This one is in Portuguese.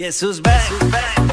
Jesus back. Jesus back.